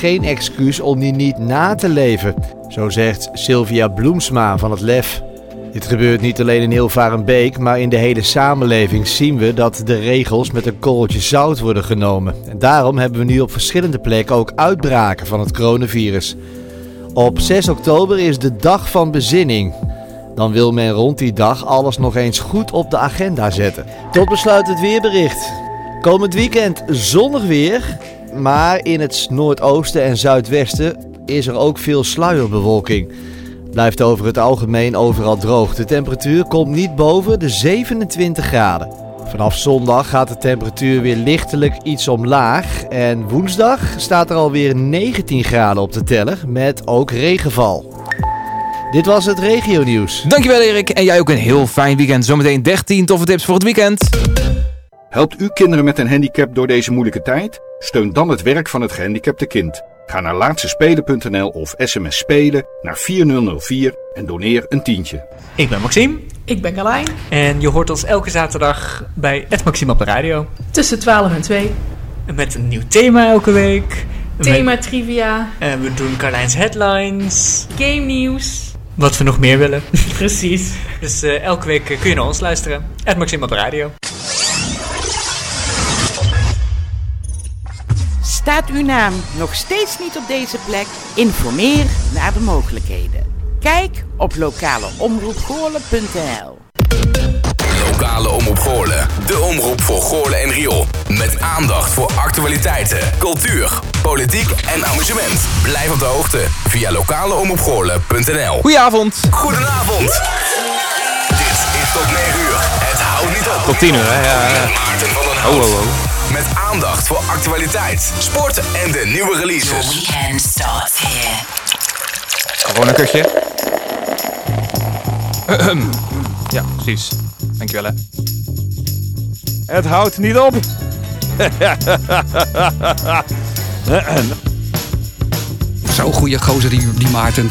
geen excuus om die niet na te leven. Zo zegt Sylvia Bloemsma van het LEF. Dit gebeurt niet alleen in Hilvarenbeek, maar in de hele samenleving zien we dat de regels met een korreltje zout worden genomen. En daarom hebben we nu op verschillende plekken ook uitbraken van het coronavirus. Op 6 oktober is de dag van bezinning. Dan wil men rond die dag alles nog eens goed op de agenda zetten. Tot besluit het weerbericht. Komend weekend zonnig weer, maar in het noordoosten en zuidwesten is er ook veel sluierbewolking. Blijft over het algemeen overal droog. De temperatuur komt niet boven de 27 graden. Vanaf zondag gaat de temperatuur weer lichtelijk iets omlaag. En woensdag staat er alweer 19 graden op de teller met ook regenval. Dit was het regio nieuws. Dankjewel Erik en jij ook een heel fijn weekend. Zometeen 13 toffe tips voor het weekend. Helpt u kinderen met een handicap door deze moeilijke tijd? Steun dan het werk van het gehandicapte kind. Ga naar laatstespelen.nl of sms spelen naar 4004 en doneer een tientje. Ik ben Maxime Ik ben Carlijn. en je hoort ons elke zaterdag bij Het Maxime op de radio. Tussen 12 en 2. Met een nieuw thema elke week. Thema trivia, En we doen Carlijns headlines. game nieuws. Wat we nog meer willen. Precies. Dus eh, elke week kun je naar ons luisteren. Het Maxime op de radio. Staat uw naam nog steeds niet op deze plek? Informeer naar de mogelijkheden. Kijk op lokaleomroepgoorlen.nl Lokale Omroep Goorlen. De omroep voor Goorlen en Riool. Met aandacht voor actualiteiten, cultuur, politiek en amusement. Blijf op de hoogte via lokaleomroepgoorlen.nl Goedenavond. Goedenavond. Dit is tot 9 uur. Het houdt niet op. Tot 10 uur, hè? Ja, Maarten van den Oh, Hout. oh, oh. Met aandacht voor actualiteit, sport en de nieuwe releases. weekend starts here. Gewoon een kusje. Ja, precies. Dankjewel hè. Het houdt niet op. Zo'n goede gozer die, die Maarten.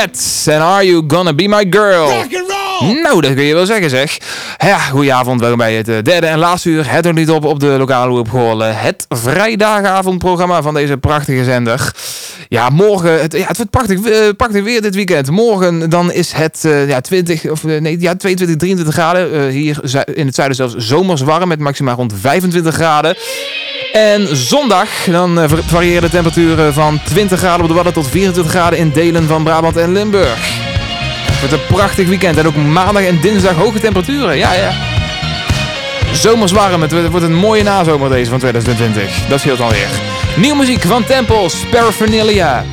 Cat. And are you gonna be my girl? Nou, dat kun je wel zeggen zeg. Ja, goedenavond, welkom bij het eh, derde en laatste uur. Het er niet op op de lokale hoep Goorlen. Het vrijdagavondprogramma van deze prachtige zender. Ja, morgen, het, ja, het wordt prachtig, eh, prachtig weer dit weekend. Morgen dan is het eh, ja, 20, of, nee, ja, 22, 23 graden. Hier in het zuiden zelfs zomers warm met maximaal rond 25 graden. En zondag dan eh, var- variëren de temperaturen van 20 graden op de Wadden tot 24 graden in delen van Brabant en Limburg. Het wordt een prachtig weekend en ook maandag en dinsdag hoge temperaturen. Ja, ja. Zomers warm, het wordt een mooie nazomer deze van 2020. Dat scheelt alweer. Nieuwe muziek van Tempels, Paraphernalia.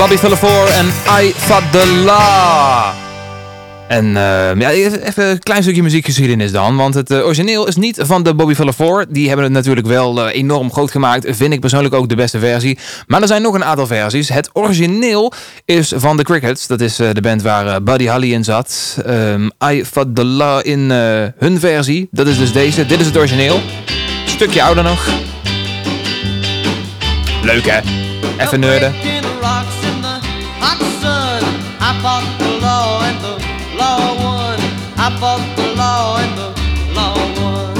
De Bobby Villafore en I Law. En eh, ja, even een klein stukje muziekgeschiedenis dan. Want het eh, origineel is niet van de Bobby Villafore. Die hebben het natuurlijk wel eh, enorm groot gemaakt. Vind ik persoonlijk ook de beste versie. Maar er zijn nog een aantal versies. Het origineel is van The Crickets. Dat is de band waar Buddy Holly in zat. Ehm, I Law in hun versie. Dat is dus deze. Dit is het origineel. Stukje ouder nog. Leuk hè? Even nerden. I fought the law and the law won.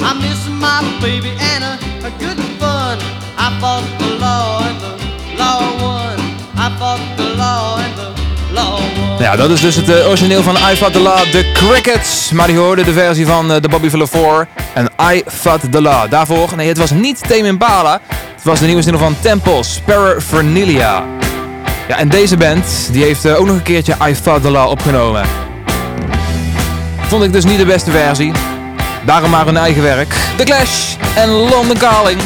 I miss my baby and a, a good fun. I fought won. Ja, dat is dus het uh, origineel van I Fought the Law, The Crickets. Maar die hoorde de versie van uh, de Bobby Villafore en I the Law. Daarvoor, nee, het was niet Tame Impala. Het was de nieuwe single van Temples, Paraphernalia. Ja, en deze band die heeft uh, ook nog een keertje I Thought the Law opgenomen. Vond ik dus niet de beste versie. Daarom maar hun eigen werk. The Clash en London Calling.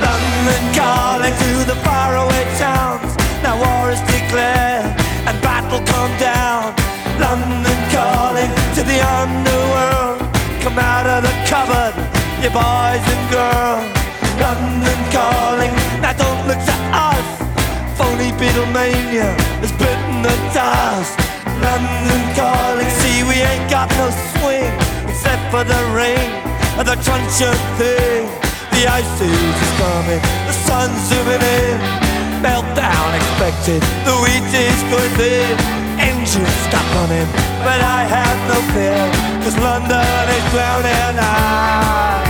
London calling to the faraway you boys and girls. London calling, now don't look to us. phony Beatlemania has bitten the dust. London calling, see we ain't got no swing except for the rain and the truncheon thing. The ice age is coming, the sun's zooming in. Meltdown expected, the wheat is going thin. Engines stop running, but I have no fear, cause London is drowning. I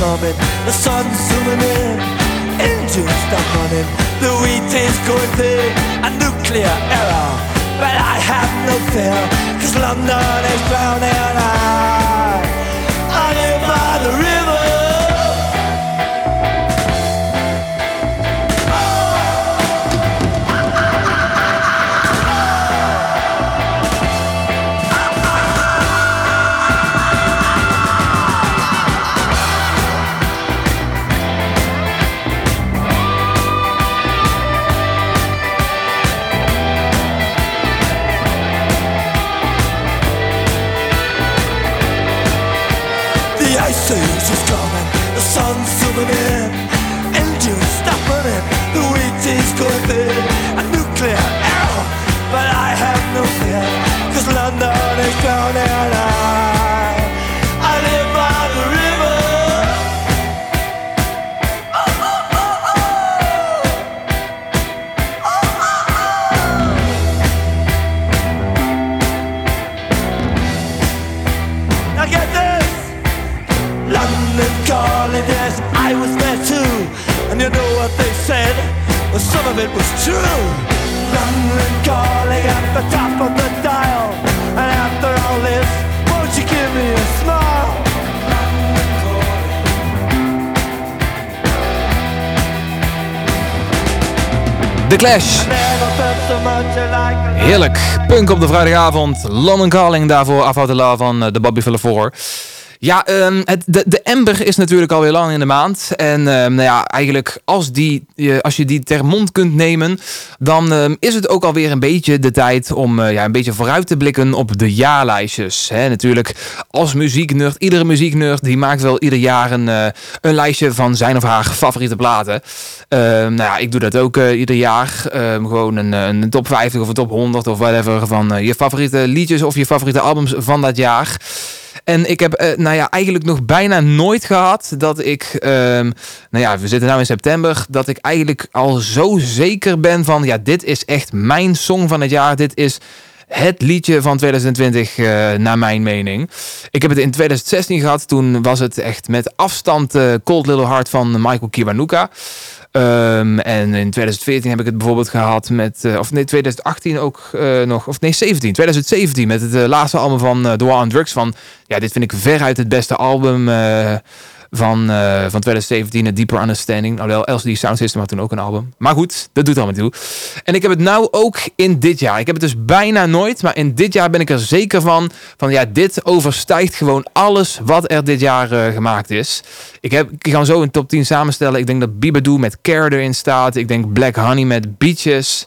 coming, the sun's zooming in, engines stop running, the wheat is going big, a nuclear error. But I have no fear, cause London is drowning. I, I live by the river. again. Of it was true. London calling at the top of the dial. And after all this, won't you give me a smile? The Clash. Heerlijk. Punk op de vrijdagavond. London Calling daarvoor. Afhoudela van eh, de Bobby Villafore. Ja, ehm, de, de Ember is natuurlijk alweer lang in de maand. En ehm, nou ja, eigenlijk als, die, als je die ter mond kunt nemen, dan ehm, is het ook alweer een beetje de tijd om eh, ja, een beetje vooruit te blikken op de jaarlijstjes. Natuurlijk, als muzieknerd, iedere muzieknerd die maakt wel ieder jaar een, eh, een lijstje van zijn of haar favoriete platen. Nou ja, ik doe dat ook eh, ieder jaar. Gewoon een, een top 50 of een top 100 of whatever van je favoriete liedjes of je favoriete albums van dat jaar. En ik heb, eh, nou ja, eigenlijk nog bijna nooit gehad dat ik, ehm, nou ja, we zitten nu in september, dat ik eigenlijk al zo zeker ben van, ja, dit is echt mijn song van het jaar. Dit is het liedje van 2020, eh, naar mijn mening. Ik heb het in 2016 gehad. Toen was het echt met afstand eh, Cold Little Heart van Michael Kiwanuka. Ehm, en in 2014 heb ik het bijvoorbeeld gehad met, eh, of nee, 2018 ook eh, nog, of nee, 17, 2017 met het eh, laatste album van The War on Drugs. Van, ja, dit vind ik veruit het beste album van, eh, van 2017, A Deeper Understanding. Alhoewel, LCD Sound System had toen ook een album. Maar goed, dat doet allemaal toe. En ik heb het nou ook in dit jaar. Ik heb het dus bijna nooit, maar in dit jaar ben ik er zeker van. Van ja, dit overstijgt gewoon alles wat er dit jaar eh, gemaakt is. Ik, heb, ik ga zo een top 10 samenstellen. Ik denk dat Bibadoo met Care erin staat. Ik denk Black Honey met Beaches.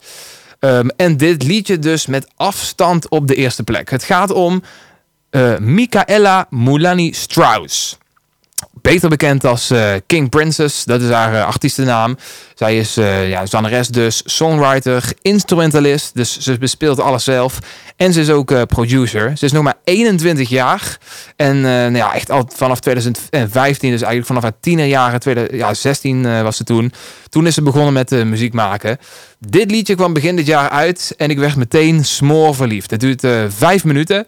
Ehm, en dit liedje dus met afstand op de eerste plek. Het gaat om eh Michaela Mulani Strauss. Beter bekend als eh, King Princess, dat is haar eh, artiestennaam. Zij is eh, ja, zangeres dus, songwriter, instrumentalist. Dus ze bespeelt alles zelf. En ze is ook producer. Ze is nog maar 21 jaar. En nou ja, echt al vanaf 2015, dus eigenlijk vanaf haar tienerjaren, tweede, ja, 16 was ze toen. Toen is ze begonnen met muziek maken. Dit liedje kwam begin dit jaar uit en ik werd meteen smoor verliefd. Het duurt vijf minuten.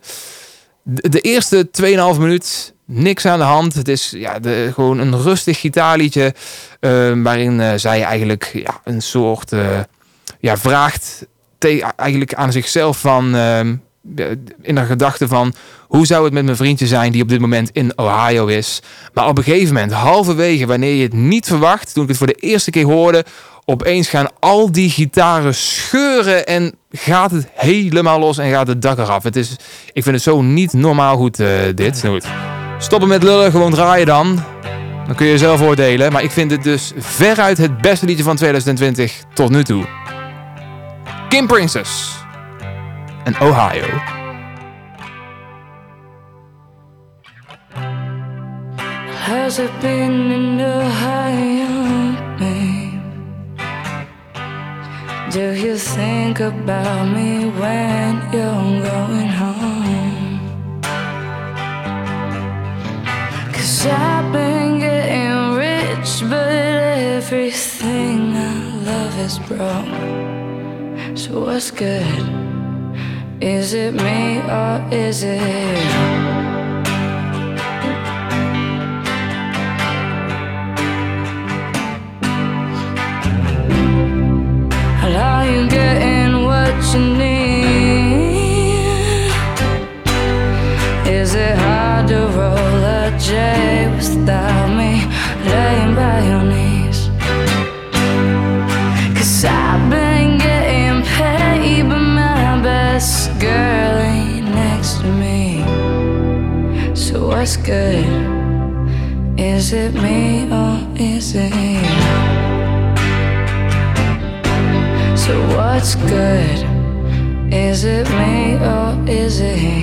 De, de eerste 2,5 minuut, niks aan de hand. Het is ja, de, gewoon een rustig gitaarliedje. eh, waarin eh, zij eigenlijk ja, een soort eh, ja, vraagt te- eigenlijk aan zichzelf van. ehm, in haar gedachte van hoe zou het met mijn vriendje zijn die op dit moment in Ohio is. Maar op een gegeven moment, halverwege, wanneer je het niet verwacht, toen ik het voor de eerste keer hoorde, opeens gaan al die gitaren scheuren en gaat het helemaal los en gaat het dak eraf. Het is, ik vind het zo niet normaal goed, eh, dit. Stoppen met lullen, gewoon draaien dan. Dan kun je zelf oordelen. Maar ik vind het dus veruit het beste liedje van 2020 tot nu toe. Kim Princess en Ohio. Has it been in Ohio, babe? Do you think about me when you're going home? I've been getting rich, but everything I love is broke. So what's good? Is it me or is it good? Is it me or is it you?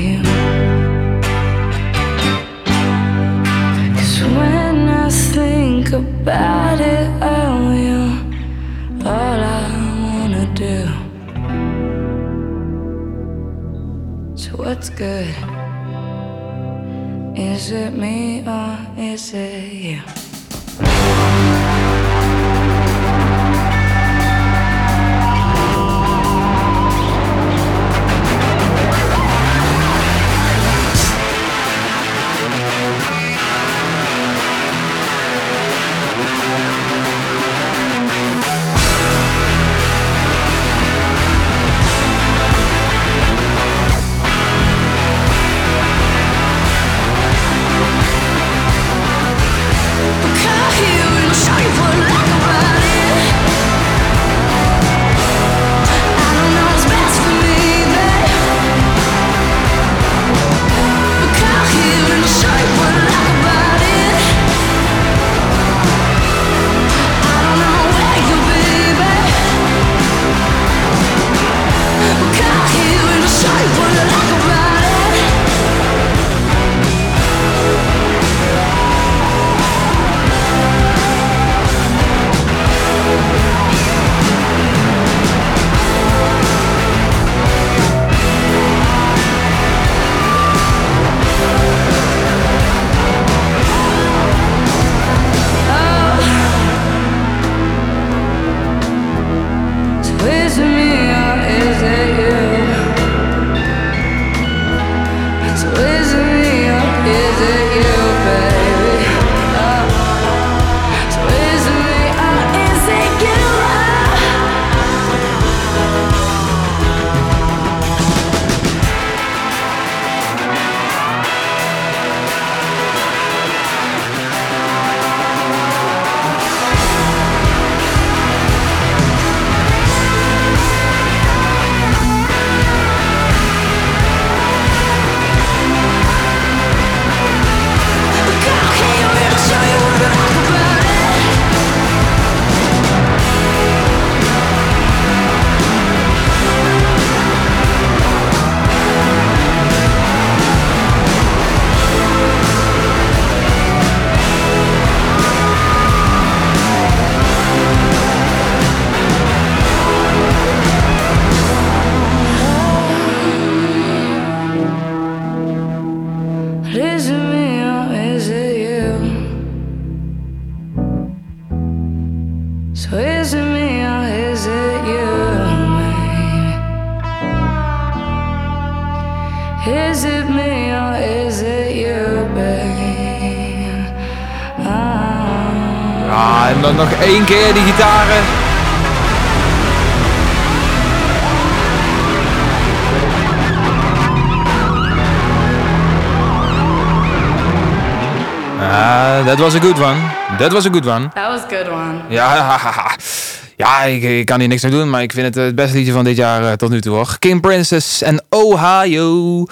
En dan nog één keer die gitaren. Ah, that was a good one. That was a good one. That was a good one. Ja, ja ik, ik kan hier niks aan doen, maar ik vind het het beste liedje van dit jaar eh, tot nu toe hoor. Kim Princess en Ohio.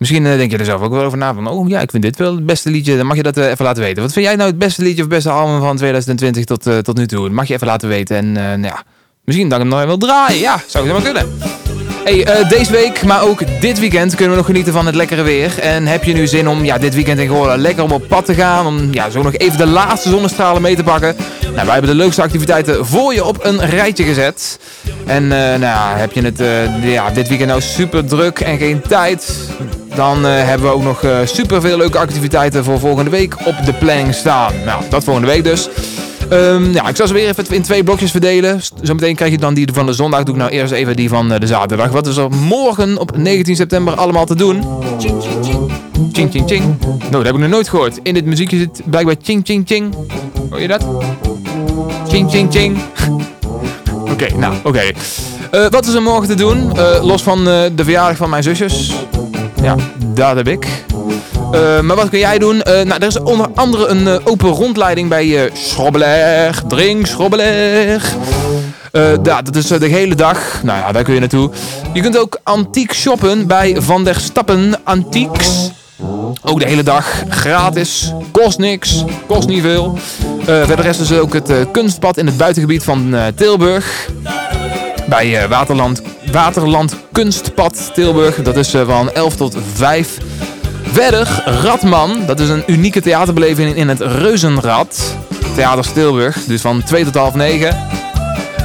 Misschien eh, denk je er zelf ook wel over na van, oh ja, ik vind dit wel het beste liedje. Dan mag je dat eh, even laten weten. Wat vind jij nou het beste liedje of beste album van 2020 tot, eh, tot nu toe? Dat mag je even laten weten. En nou ja, misschien dat ik hem nog wel draaien. Ja, zou het helemaal kunnen. Hey, deze week, maar ook dit weekend kunnen we nog genieten van het lekkere weer. En heb je nu zin om ja, dit weekend in Goorlen lekker om op pad te gaan? Om ja, zo nog even de laatste zonnestralen mee te pakken? Nou, wij hebben de leukste activiteiten voor je op een rijtje gezet. En nou heb je het ja, dit weekend nou super druk en geen tijd? Dan eh, hebben we ook nog eh, super veel leuke activiteiten voor volgende week op de planning staan. Nou, dat volgende week dus. Ehm, ja, ik zal ze weer even in twee blokjes verdelen. Zometeen krijg je dan die van de zondag. Doe ik nou eerst even die van eh, de zaterdag. Wat is er morgen op 19 september allemaal te doen? Ching, ching, ching. Nou, dat heb ik nog nooit gehoord. In dit muziekje zit blijkbaar ching, ching, ching. Hoor je dat? Ching, ching, ching. Oké, nou, oké. Wat is er morgen te doen? Los van de verjaardag van mijn zusjes. Ja, dat heb ik. Eh, maar wat kun jij doen? Eh, nou, er is onder andere een eh, open rondleiding bij Schrobbeleg. Drink Schrobbeleg. Ja, dat is de hele dag. Nou ja, daar kun je naartoe. Je kunt ook antiek shoppen bij Van der Stappen Antieks. Ook de hele dag gratis. Kost niks. Kost niet veel. Verder is dus ook het kunstpad in het buitengebied van Tilburg. Bij Waterland, Waterland Kunstpad Tilburg. Dat is eh, van 11 tot 5. Verder Radman. Dat is een unieke theaterbeleving in het Reuzenrad. Theater Tilburg. Dus van 2 tot half 9.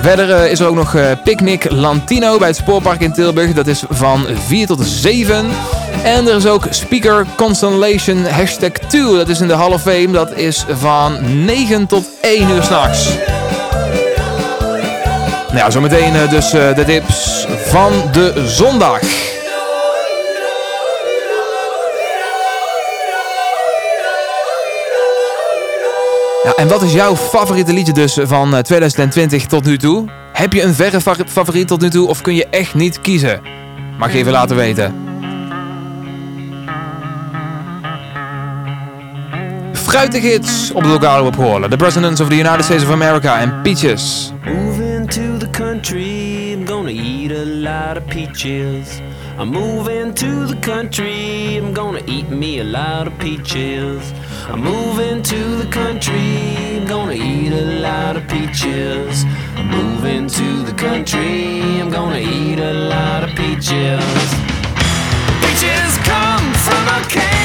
Verder eh, is er ook nog eh, Picnic Lantino bij het Spoorpark in Tilburg. Dat is van 4 tot 7. En er is ook Speaker Constellation hashtag 2. Dat is in de Hall of Fame. Dat is van 9 tot 1 uur s'nachts. Nou ja, zometeen eh, dus eh, de tips van de zondag. En wat is jouw favoriete liedje dus van eh, 2020 tot nu toe? Heb je een verre fa- favoriet tot nu toe of kun je echt niet kiezen? Mag even laten weten. Fruitige hits op de lokale op Hoorlen. The Presidents of the United States of America en Peaches. Country, I'm gonna eat a lot of peaches. I'm moving to the country, I'm gonna eat me a lot of peaches. I'm moving to the country, I'm gonna eat a lot of peaches. I'm moving to the country, I'm gonna eat a lot of peaches. Peaches come from a can,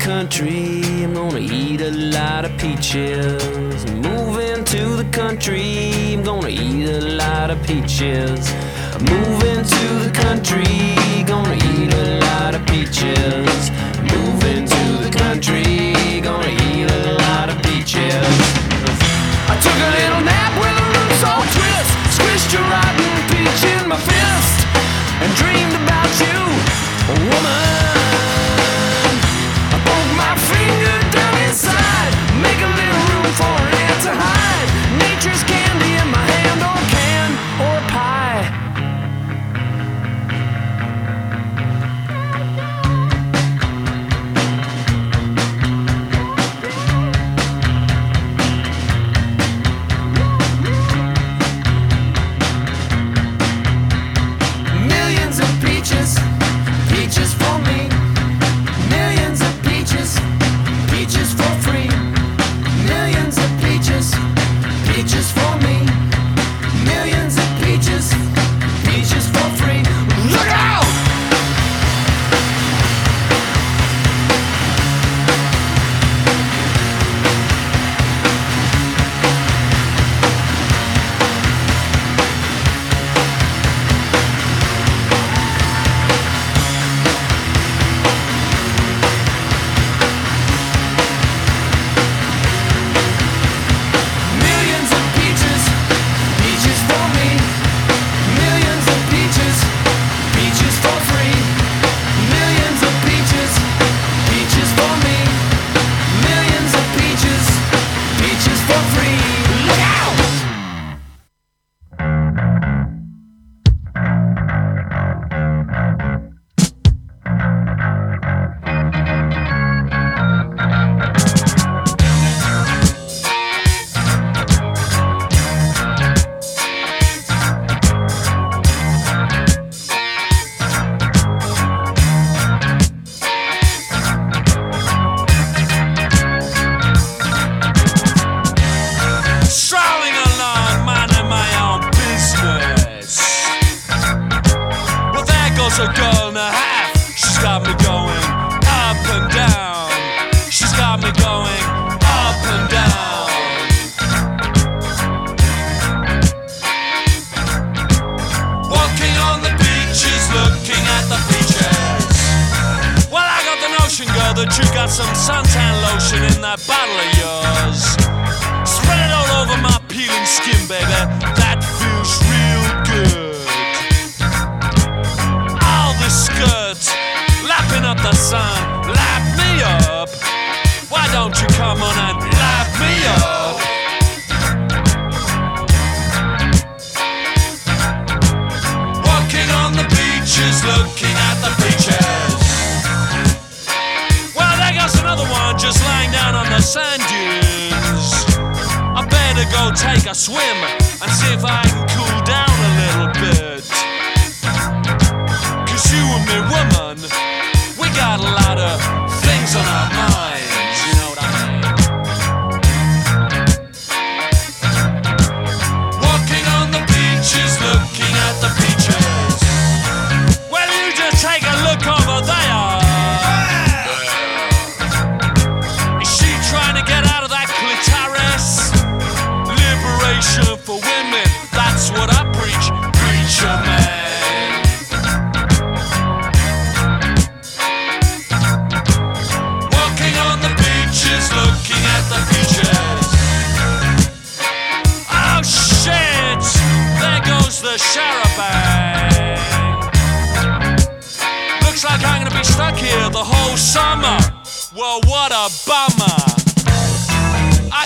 country, I'm gonna eat a lot of peaches. Moving to the country, I'm gonna eat a lot of peaches. Moving to the country, gonna eat a lot of peaches. Moving to the country, gonna eat a lot of peaches. I took a little nap with the roots all twist. Squished a rotten peach in my fist and dreamed about you, woman.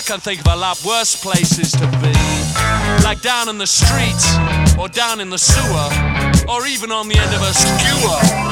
I can think of a lot worse places to be. Like down in the street, or down in the sewer, or even on the end of a skewer.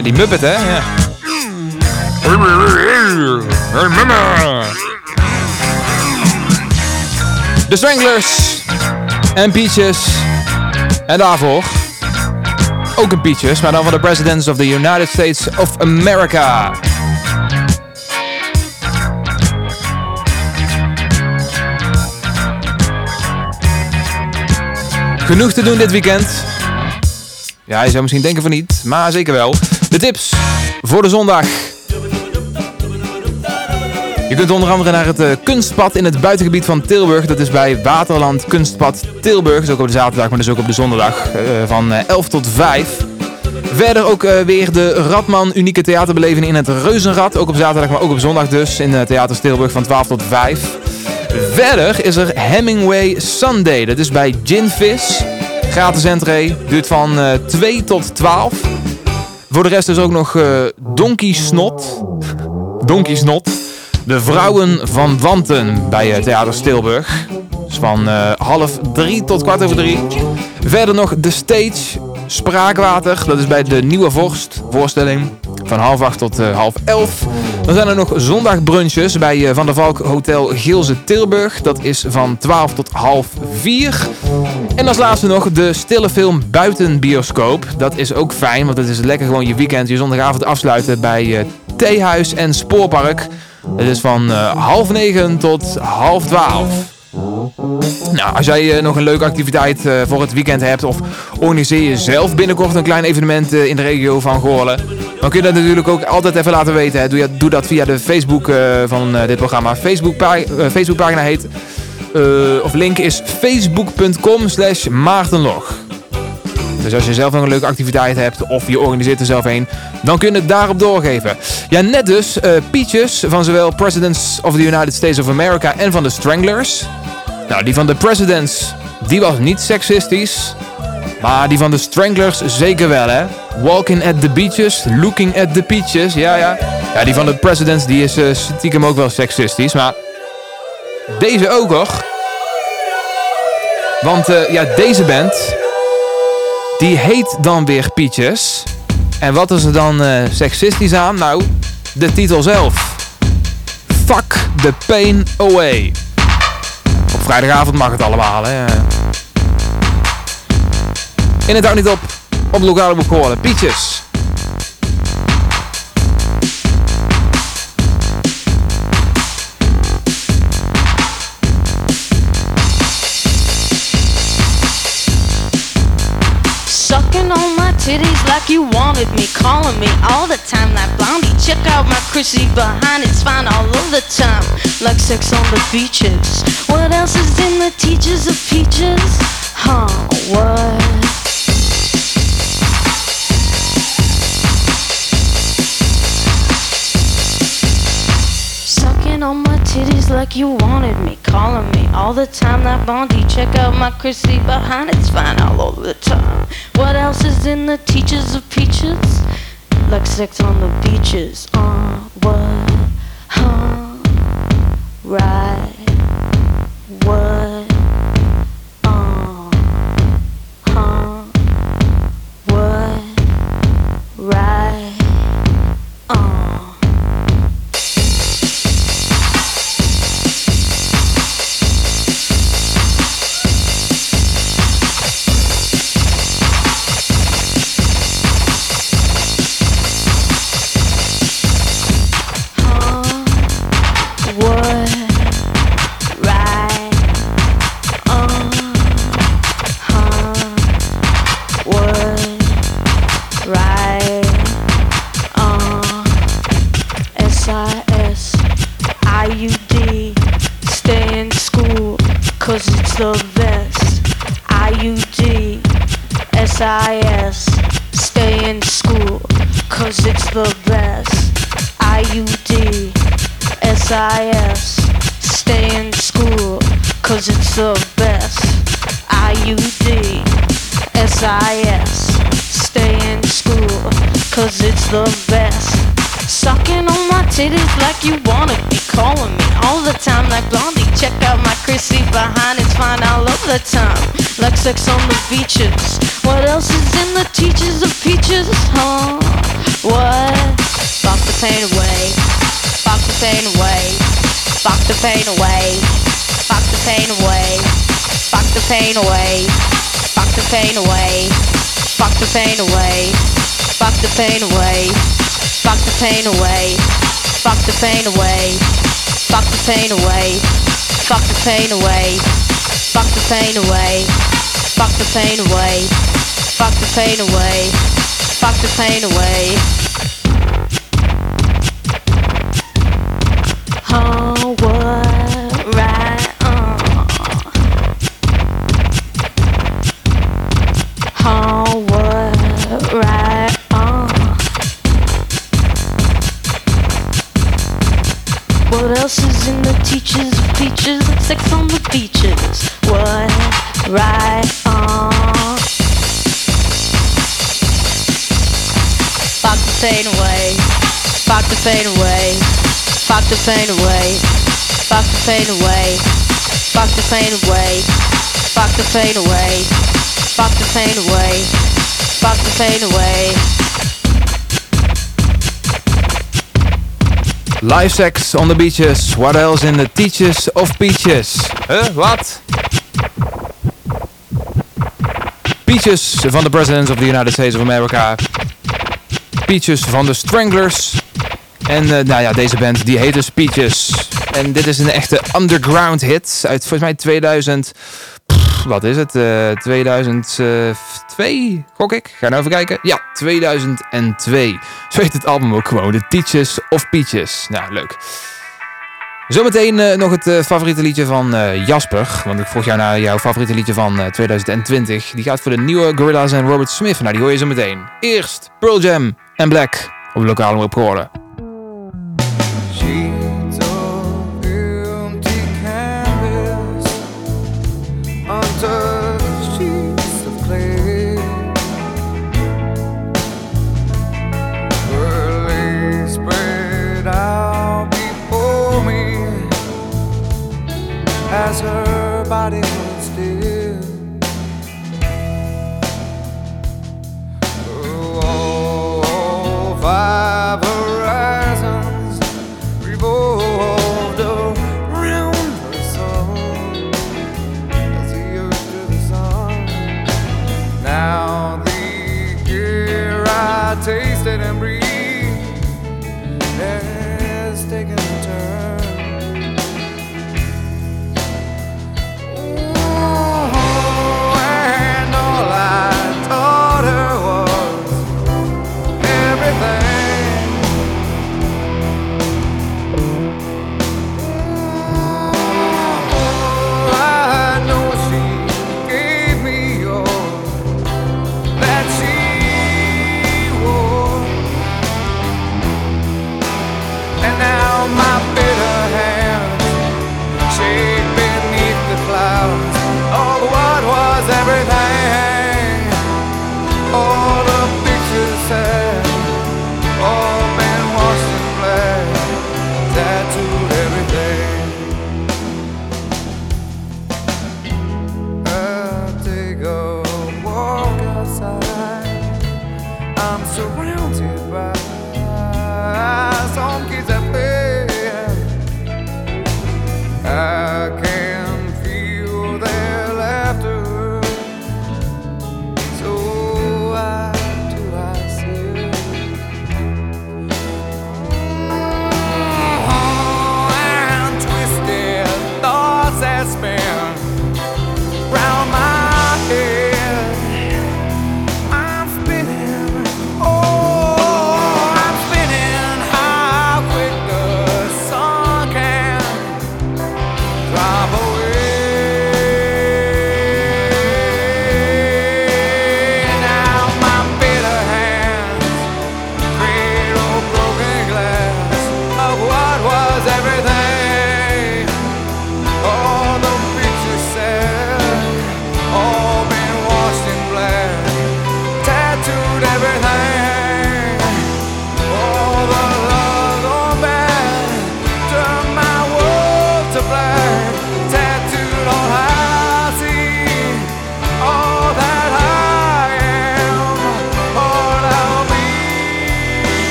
Eh, die Muppet, hè? Ja. De Stranglers en Peaches. En daarvoor ook een Peaches, maar dan van de Presidents of the United States of America. Genoeg te doen dit weekend. Ja, je zou misschien denken van niet, maar zeker wel. De tips voor de zondag. Je kunt onder andere naar het eh, kunstpad in het buitengebied van Tilburg. Dat is bij Waterland Kunstpad Tilburg. Dus ook op de zaterdag, maar dus ook op de zondag eh, van eh, 11 tot 5. Verder ook eh, weer de Radman unieke theaterbeleving in het Reuzenrad. Ook op zaterdag, maar ook op zondag dus in Theater Tilburg van 12 tot 5. Verder is er Hemingway Sunday. Dat is bij Ginvis. Gratis entree. Duurt van eh 2 tot 12. Voor de rest is ook nog eh Donkey Snot. Donkey Snot. De Vrouwen van Wanten bij eh, Theater Stilburg. Dus van eh, half drie tot kwart over drie. Verder nog The Stage Spraakwater. Dat is bij de Nieuwe Vorst voorstelling. Van half acht tot eh, half elf. Dan zijn er nog zondagbrunches bij eh, Van der Valk Hotel Gilze Tilburg. Dat is van 12 tot half 4. En als laatste nog de stille film Buitenbioscoop. Dat is ook fijn, want het is lekker gewoon je weekend, je zondagavond afsluiten bij eh, Theehuis en Spoorpark. Het is van half negen tot half twaalf. Nou, als jij eh, nog een leuke activiteit eh, voor het weekend hebt of organiseer je zelf binnenkort een klein evenement eh, in de regio van Goorlen, dan kun je dat natuurlijk ook altijd even laten weten. Doe, doe dat via de Facebook van dit programma. Facebookpa Facebookpagina heet, eh, of link is facebook.com slash maartenlog. Dus als je zelf nog een leuke activiteit hebt of je organiseert er zelf een, dan kun je het daarop doorgeven. Ja, net dus Peaches van zowel Presidents of the United States of America en van de Stranglers. Nou, die van de Presidents, die was niet seksistisch. Maar die van de Stranglers zeker wel, hè? Walking at the beaches, looking at the peaches, ja, ja. Ja, die van de Presidents, die is eh, stiekem ook wel seksistisch, maar... Deze ook hoor. Want eh, ja, deze band, die heet dan weer Peaches. En wat is er dan eh, seksistisch aan? Nou, de titel zelf. Fuck the pain away. Op vrijdagavond mag het allemaal, hè. In het houdt niet op. Op lokale boekhoren. Peaches. Titties like you wanted me, calling me all the time. That blondie, check out my Chrissy behind, it's fine all of the time. Like sex on the beaches. What else is in the teachers of peaches? Huh, what? Sucking on my titties like you wanted me, calling me all the time. That blondie, check out my Chrissy behind, it's fine all the time. What else is in the teachers of peaches? Like sex on the beaches. Uh, what? Huh? Right. Pain away. Fuck the pain away. Fuck the pain away. Fuck the pain away. Fuck the pain away. Fuck the pain away. Fuck the pain away. Fuck the pain away. Fuck the pain away. Fuck the pain away. Pain away. Fuck the pain away. Fuck the pain away. Fuck the pain away. Fuck the pain away. Fuck the pain away. Live sex on the beaches. What else in the teachers of peaches? Huh? Wat? Peaches van de Presidents of the United States of America. Peaches van de Stranglers. En eh, nou ja, deze band die heet dus Peaches. En dit is een echte underground hit uit volgens mij 2000. pff, wat is het? Eh 2002, gok ik. Ga nou even kijken. Ja, 2002. Zo heet het album ook gewoon. The Teachers of Peaches. Nou, leuk. Zometeen eh, nog het eh, favoriete liedje van eh, Jasper. Want ik vroeg jou naar jouw favoriete liedje van eh, 2020. Die gaat voor de nieuwe Gorillaz en Robert Smith. Nou, die hoor je zo meteen. Eerst Pearl Jam en Black op lokale omroep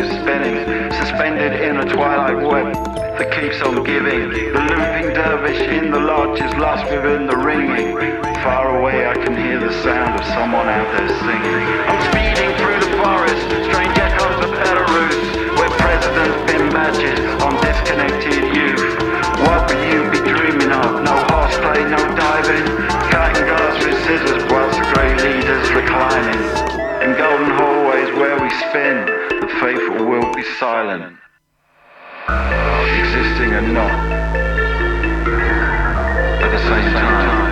is spinning, suspended in a twilight web that keeps on giving. The looping dervish in the lodge is lost within the ringing. Far away I can hear the sound of someone out there singing. I'm speeding through the forest, strange echoes of Belarus, where presidents pin badges on disconnected youth. What will you be dreaming of? No horseplay, no diving, cutting glass with scissors whilst the great leaders reclining. In golden hallways where we spin, faithful will be silent. Existing and not. At the same time,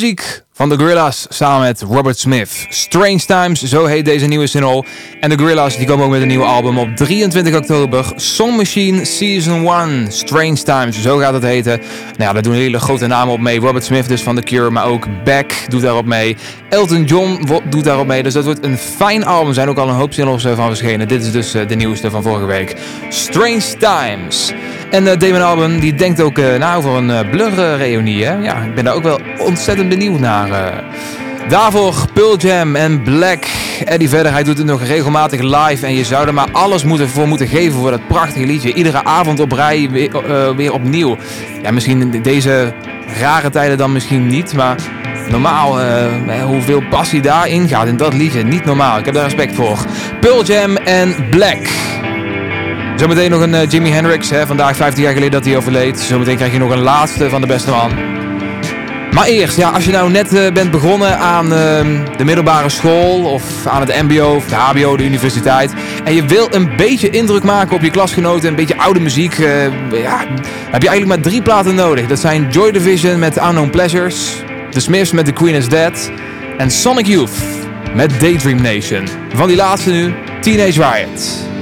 muziek van The Gorillas samen met Robert Smith. Strange Times, zo heet deze nieuwe single. En The Gorillas die komen ook met een nieuwe album op 23 oktober. Song Machine Season 1, Strange Times, zo gaat het heten. Nou ja, daar doen hele grote namen op mee. Robert Smith dus van The Cure, maar ook Beck doet daarop mee. Elton John doet daarop mee. Dus dat wordt een fijn album. Er zijn ook al een hoop singles eh, van verschenen. Dit is dus eh, de nieuwste van vorige week. Strange Times. En eh, Damon Albarn die denkt ook eh, na over een uh, Blur-reunie. Ja, ik ben daar ook wel ontzettend benieuwd naar. eh. Daarvoor Pearl Jam en Black. Eddie verder, hij doet het nog regelmatig live. En je zou er maar alles moeten, voor moeten geven voor dat prachtige liedje. Iedere avond op rij weer, eh, weer opnieuw. Ja, misschien deze rare tijden dan misschien niet. Maar normaal, eh, hoeveel passie daarin gaat in dat liedje. Niet normaal. Ik heb daar respect voor. Pearl Jam en Black. Zometeen nog een eh, Jimi Hendrix. Hè, vandaag 15 jaar geleden dat hij overleed. Zometeen krijg je nog een laatste van de beste man. Maar eerst, ja, als je nou net eh, bent begonnen aan ehm, de middelbare school of aan het mbo of de hbo, de universiteit. En je wil een beetje indruk maken op je klasgenoten, een beetje oude muziek. eh, ja, heb je eigenlijk maar drie platen nodig. Dat zijn Joy Division met Unknown Pleasures. The Smiths met The Queen is Dead. En Sonic Youth met Daydream Nation. Van die laatste nu, Teenage Riot.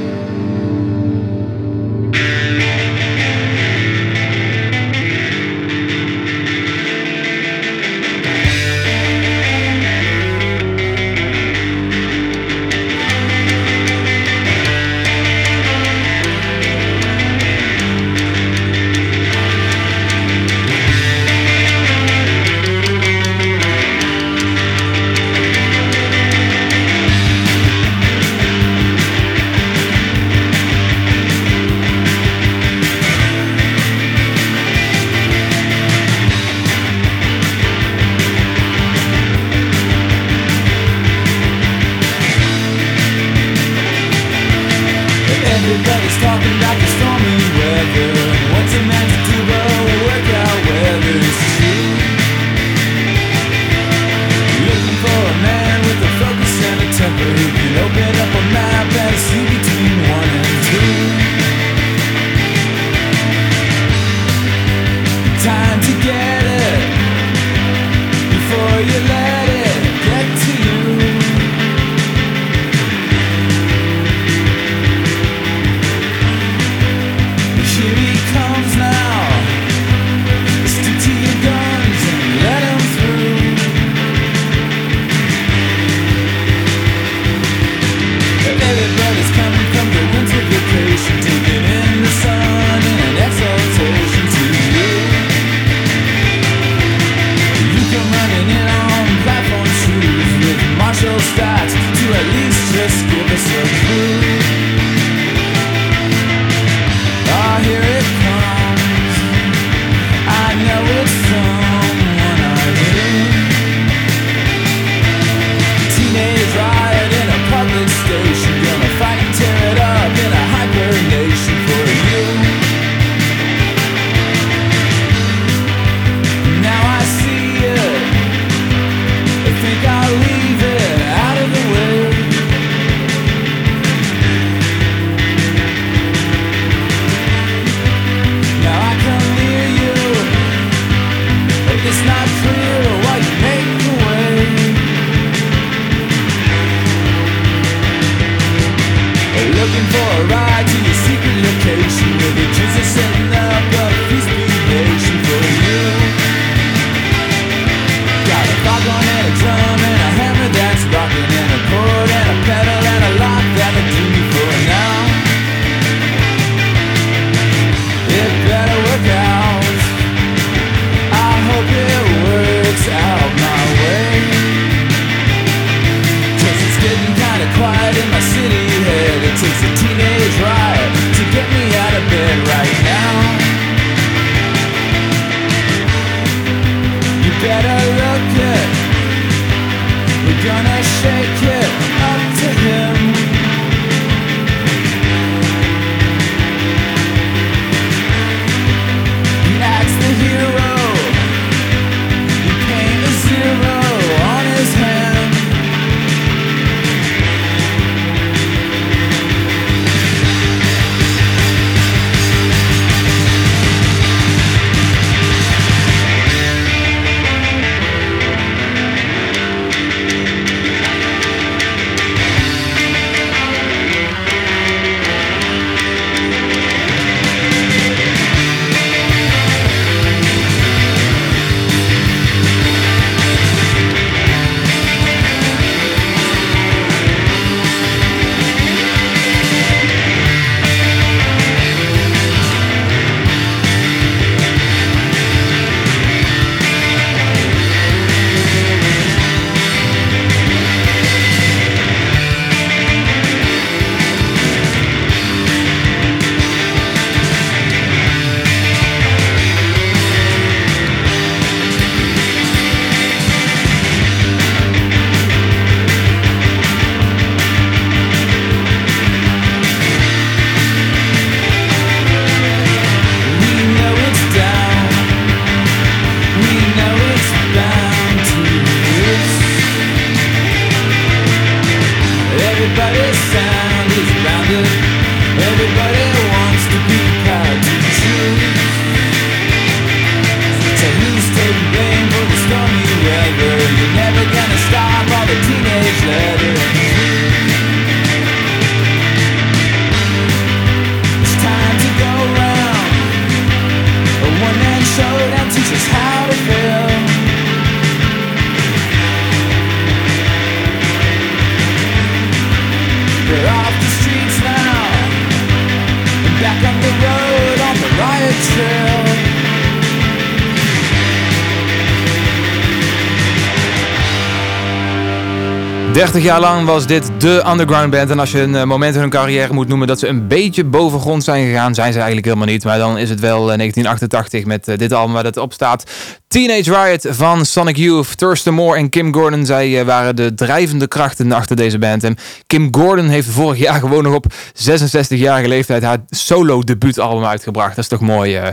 30 jaar lang was dit de underground band. En als je een eh, moment in hun carrière moet noemen dat ze een beetje bovengrond zijn gegaan, zijn ze eigenlijk helemaal niet. Maar dan is het wel eh, 1988 met eh, dit album waar dat op staat. Teenage Riot van Sonic Youth, Thurston Moore en Kim Gordon. Zij eh, waren de drijvende krachten achter deze band. En Kim Gordon heeft vorig jaar gewoon nog op 66-jarige leeftijd haar solo debuutalbum uitgebracht. Dat is toch mooi. eh.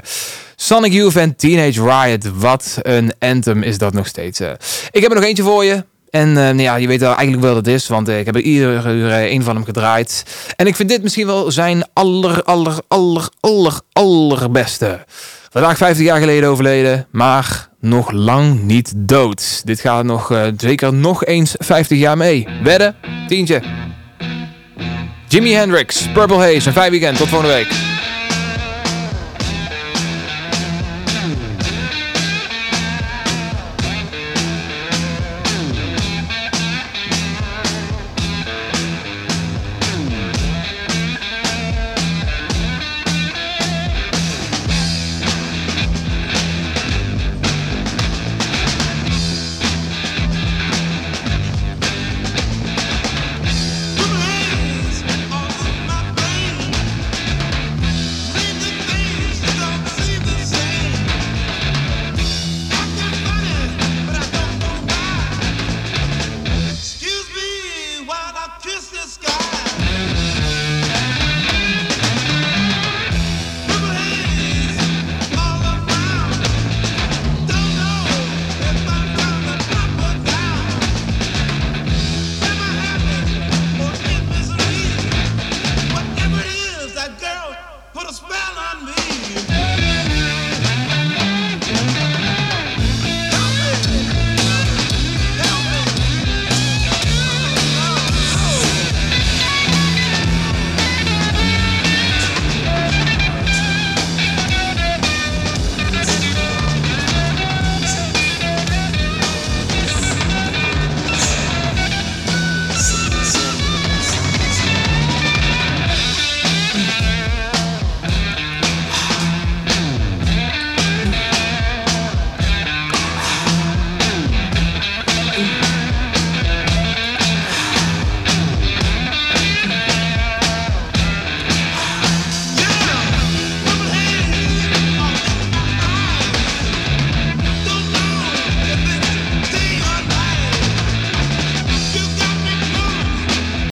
Sonic Youth en Teenage Riot. Wat een anthem is dat nog steeds. eh. Ik heb er nog eentje voor je. En eh, nou ja, je weet wel eigenlijk wel wat het is, want eh, ik heb er iedere uur eh, één van hem gedraaid. En ik vind dit misschien wel zijn aller, aller, aller, aller, allerbeste. Vandaag 50 jaar geleden overleden, maar nog lang niet dood. Dit gaat nog zeker nog eens 50 jaar mee. Wedden? Tientje. Jimi Hendrix, Purple Haze en 5 weekend. Tot volgende week.